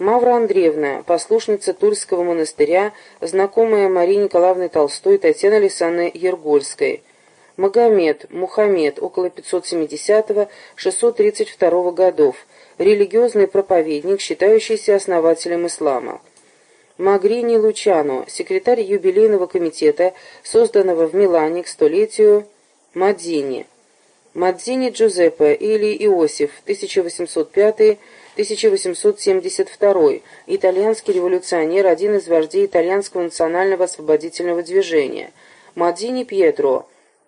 Мавра Андреевна, послушница Тульского монастыря, знакомая Марии Николаевны Толстой и Татьяны Александровны Ергольской. Магомед, Мухаммед, около 570-632 годов, религиозный проповедник, считающийся основателем ислама. Магрини Лучано, секретарь юбилейного комитета, созданного в Милане к столетию Мадзини. Мадзини Джузеппе или Иосиф, 1805-1872, итальянский революционер, один из вождей итальянского национального освободительного движения. Мадзини Пьетро,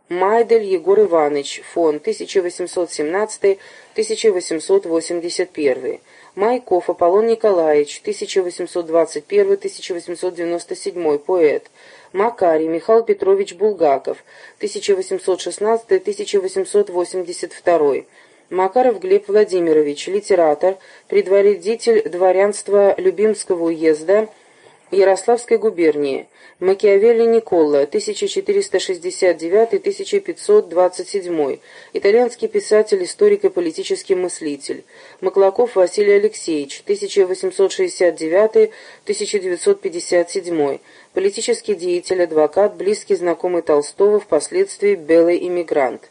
Майдель Егор Иванович, фон 1817-1881. Майков Аполлон Николаевич, 1821-1897, поэт. Макарий Михаил Петрович Булгаков, 1816-1882. Макаров Глеб Владимирович, литератор, предводитель дворянства Любимского уезда Ярославской губернии. Макиавелли Никола, 1469-1527, итальянский писатель, историк и политический мыслитель. Маклаков Василий Алексеевич, 1869-1957, политический деятель, адвокат, близкий знакомый Толстого, впоследствии белый иммигрант.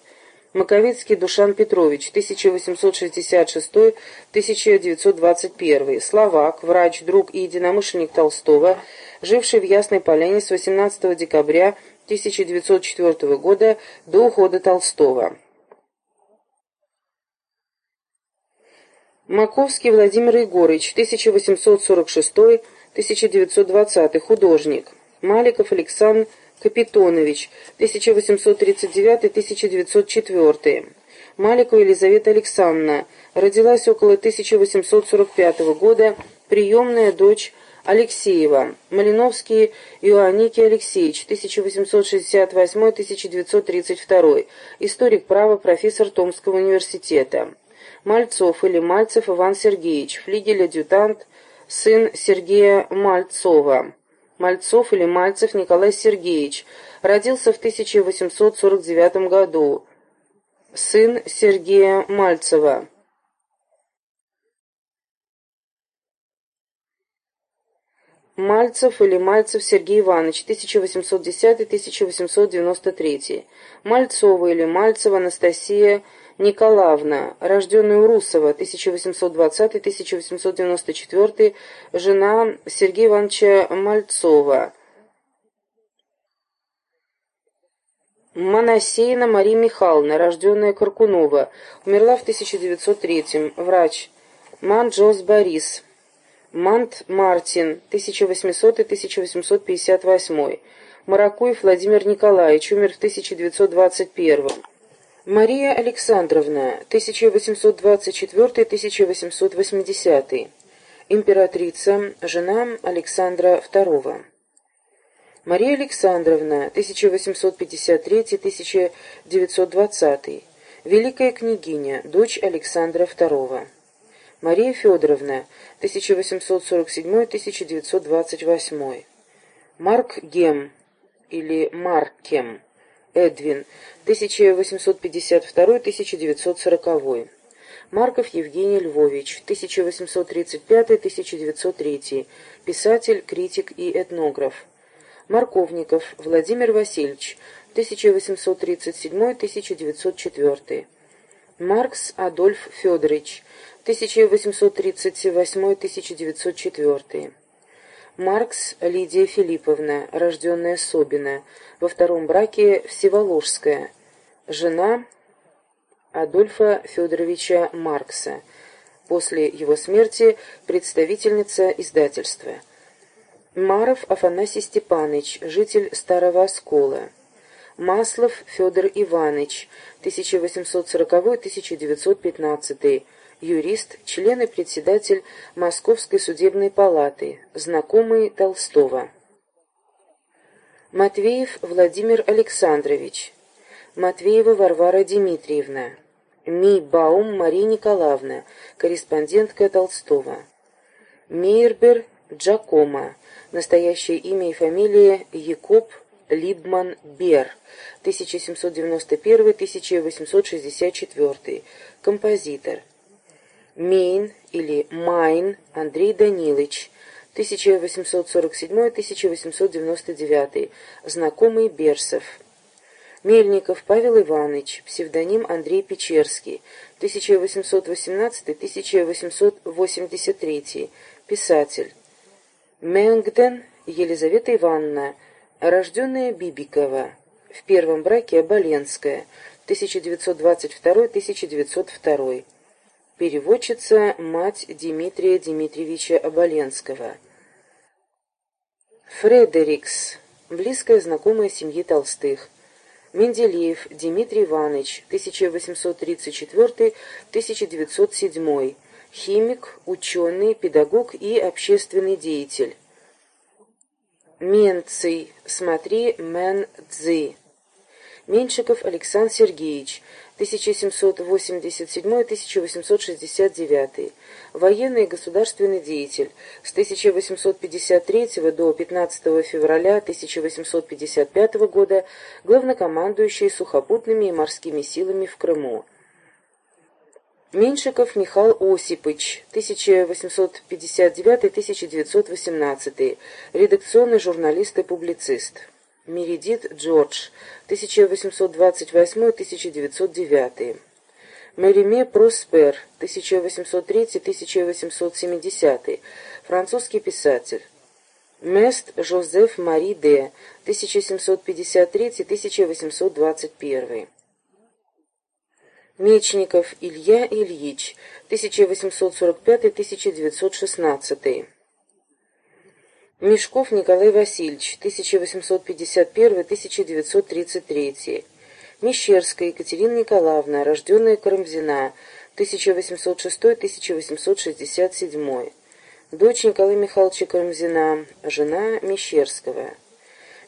Маковецкий Душан Петрович, 1860-1921, словак, врач, друг и единомышленник Толстого, живший в Ясной Поляне с 18 декабря 1904 года до ухода Толстого. Маковский Владимир Егорыч, 1846-1920, художник. Маликов Александр Капитонович, 1839-1904. Маликова Елизавета Александровна, родилась около 1845 года, приемная дочь Алексеева. Малиновский Иоанники Алексеевич, 1868-1932. Историк права, профессор Томского университета. Мальцов или Мальцев Иван Сергеевич, флигель-адъютант, сын Сергея Мальцова. Мальцов или Мальцев Николай Сергеевич, родился в 1849 году, сын Сергея Мальцева. Мальцев или Мальцев Сергей Иванович, 1810-1893. Мальцова или Мальцева Анастасия Николаевна, рожденная Урусова, 1820-1894, жена Сергея Ивановича Мальцова. Моносеина Мария Михайловна, рожденная Каркунова, умерла в 1903 врач. Манджос Борис. Мант Мартин, 1800-1858. Маракуев Владимир Николаевич, умер в 1921 Мария Александровна, 1824-1880. Императрица, жена Александра II. Мария Александровна, 1853-1920. Великая княгиня, дочь Александра II. Мария Федоровна, 1847-1928. Марк Гем или Маркем. Эдвин, 1852-1940. Марков Евгений Львович, 1835-1903, писатель, критик и этнограф. Марковников Владимир Васильевич, 1837-1904. Маркс Адольф Федорович, 1838-1904. Маркс Лидия Филипповна, рожденная Собина, во втором браке Всеволожская, жена Адольфа Федоровича Маркса, после его смерти представительница издательства. Маров Афанасий Степанович, житель Старого Оскола. Маслов Федор Иванович, 1840-1915 юрист, член и председатель Московской судебной палаты, знакомый Толстого. Матвеев Владимир Александрович. Матвеева Варвара Дмитриевна. Ми Баум Мария Николаевна, корреспондентка Толстого. Мейербер Джакомо. Настоящее имя и фамилия Якоб Либман Бер, 1791-1864. Композитор. Мейн или Майн Андрей Данилович, 1847-1899, знакомый Берсов. Мельников Павел Иванович, псевдоним Андрей Печерский, 1818-1883, писатель. Мэнгден Елизавета Ивановна, рожденная Бибикова, в первом браке Оболенская, 1922-1902. Переводчица мать Дмитрия Дмитриевича Оболенского. Фредерикс, близкая знакомая семьи Толстых. Менделеев Дмитрий Иванович, 1834-1907, химик, ученый, педагог и общественный деятель. Менций, смотри Мэн Цзи. Меньшиков Александр Сергеевич, 1787-1869, военный и государственный деятель, с 1853 до 15 февраля 1855 года главнокомандующий сухопутными и морскими силами в Крыму. Меньшиков Михаил Осипович, 1859-1918, редакционный журналист и публицист. Мередит Джордж, 1828-1909. Мериме Проспер, 1803-1870, французский писатель. Мест Жозеф Мари де, 1753-1821. Мечников Илья Ильич, 1845-1916. Мешков Николай Васильевич, 1851-1933. Мещерская Екатерина Николаевна, рожденная Карамзина, 1806-1867. Дочь Николая Михайловича Карамзина, жена Мещерского.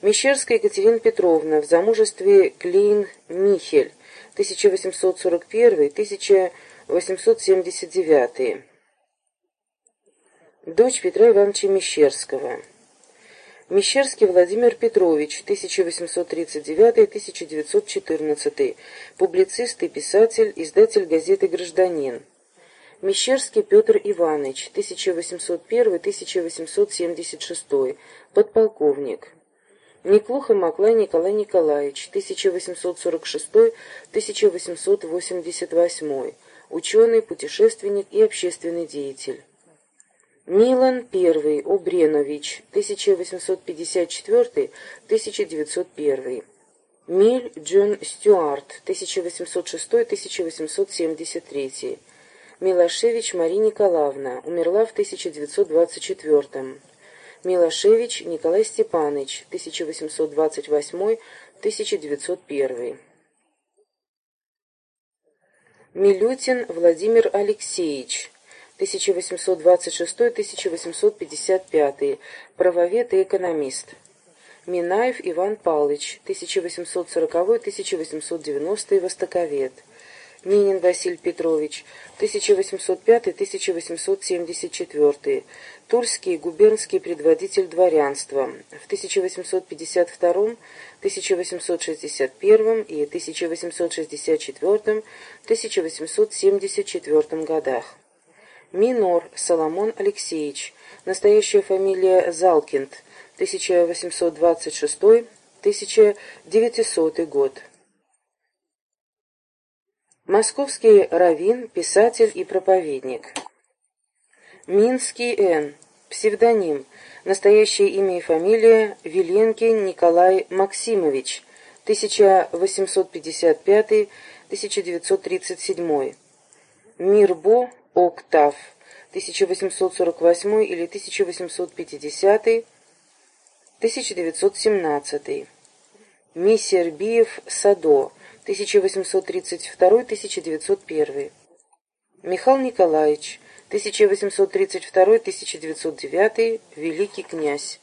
Мещерская Екатерина Петровна, в замужестве Клейн Михель, 1841-1879. Дочь Петра Ивановича Мещерского. Мещерский Владимир Петрович, 1839-1914, публицист и писатель, издатель газеты «Гражданин». Мещерский Петр Иванович, 1801-1876, подполковник. Неклуха Маклай Николай Николаевич, 1846-1888, ученый, путешественник и общественный деятель. Нилан I Обренович, 1854-1901. Миль Джон Стюарт, 1806-1873. Милошевич Мария Николаевна, умерла в 1924 Милошевич Николай Степанович, 1828-1901. Милютин Владимир Алексеевич, 1826-1855, правовед и экономист. Минаев Иван Павлович, 1840-1890, востоковед. Минин Василий Петрович, 1805-1874, Тульский губернский предводитель дворянства, в 1852-1861 и 1864-1874 годах. Минор Соломон Алексеевич, настоящая фамилия Залкинд, 1826-1900 год. Московский раввин, писатель и проповедник. Минский Н. Псевдоним. Настоящее имя и фамилия Виленкин Николай Максимович, 1855-1937. Мирбо Октав, 1848 или 1850, 1917. Мисербиев Садо, 1832-1901. Михаил Николаевич, 1832-1909, великий князь.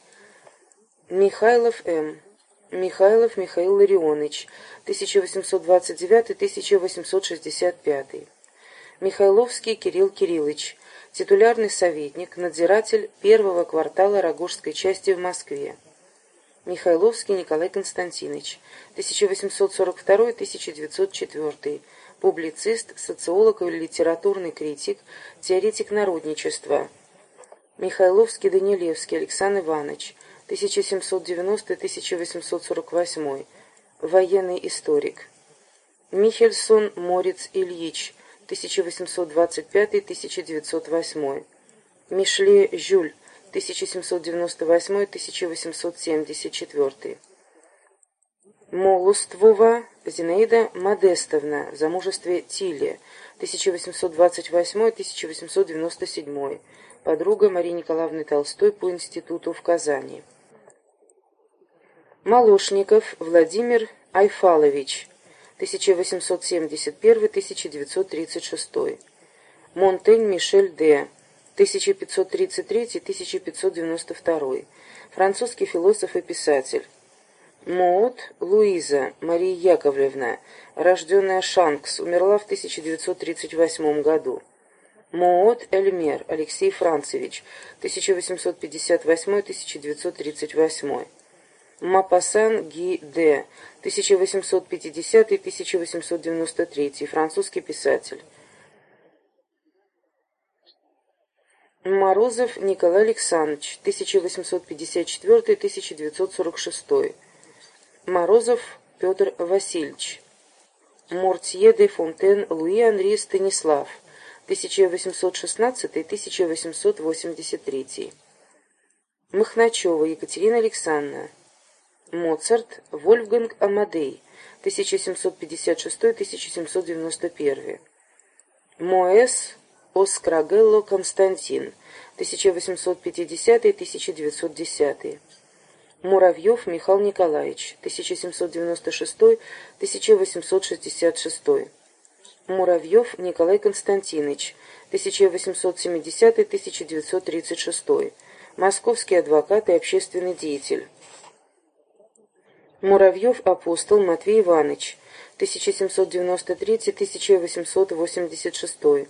Михайлов М. Михайлов Михаил Ларионович, 1829-1865. Михайловский Кирилл Кириллович, титулярный советник, надзиратель первого квартала Рогожской части в Москве. Михайловский Николай Константинович, 1842-1904, публицист, социолог и литературный критик, теоретик народничества. Михайловский-Данилевский Александр Иванович, 1790-1848, военный историк. Михельсон Морец Ильич, 1825-1908. Мишле Жюль, 1798-1874. Молуствова Зинаида Модестовна в замужестве Тиле, 1828-1897, подруга Марии Николаевны Толстой по институту в Казани. Молошников Владимир Айфалович, 1871-1936. Монтень Мишель Д. 1533-1592. Французский философ и писатель. Моот Луиза Мария Яковлевна, рожденная Шанкс, умерла в 1938 году. Моот Эльмер Алексей Францевич, 1858-1938. Мапасан Ги Д. 1850-1893, французский писатель. Морозов Николай Александрович, 1854-1946. Морозов Петр Васильевич. Мортье де Фонтен Луи Анри Станислав, 1816-1883. Махначева Екатерина Александровна. Моцарт Вольфганг Амадей, 1756-1791. Моэс Оскрагелло Константин, 1850-1910. Муравьев Михаил Николаевич, 1796-1866. Муравьев Николай Константинович, 1870-1936. Московский адвокат и общественный деятель. Муравьев апостол Матвей Иванович, 1793-1886.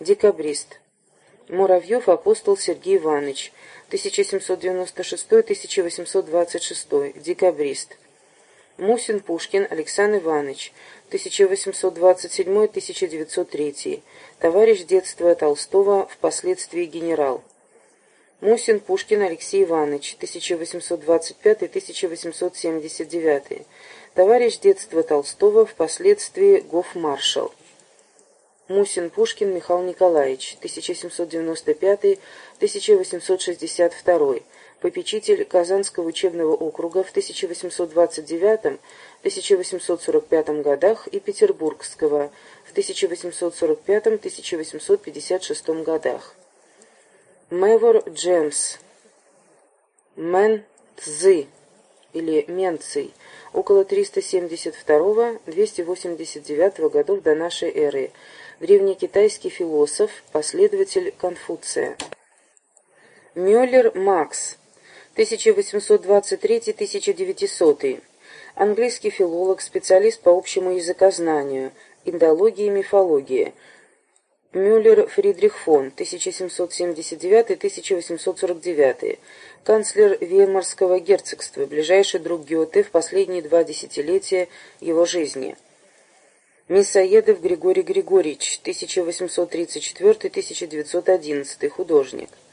Декабрист. Муравьев апостол Сергей Иванович, 1796-1826. Декабрист. Мусин Пушкин Александр Иванович, 1827-1903. Товарищ детства Толстого, впоследствии генерал. Мусин Пушкин Алексей Иванович, 1825-1879. Товарищ детства Толстого, впоследствии гофмаршал. Мусин Пушкин Михаил Николаевич, 1795-1862, попечитель Казанского учебного округа в 1829-1845 годах и Петербургского в 1845-1856 годах. Мэвор Джемс, Мэн Цзы или Менций, около 372-289 годов до нашей эры, древнекитайский философ, последователь Конфуция. Мюллер Макс, 1823-1900, английский филолог, специалист по общему языкознанию, индологии и мифологии. Мюллер Фридрих фон, 1779-1849, канцлер Веймарского герцогства, ближайший друг Гёте в последние два десятилетия его жизни. Мясоедов Григорий Григорьевич, 1834-1911, художник.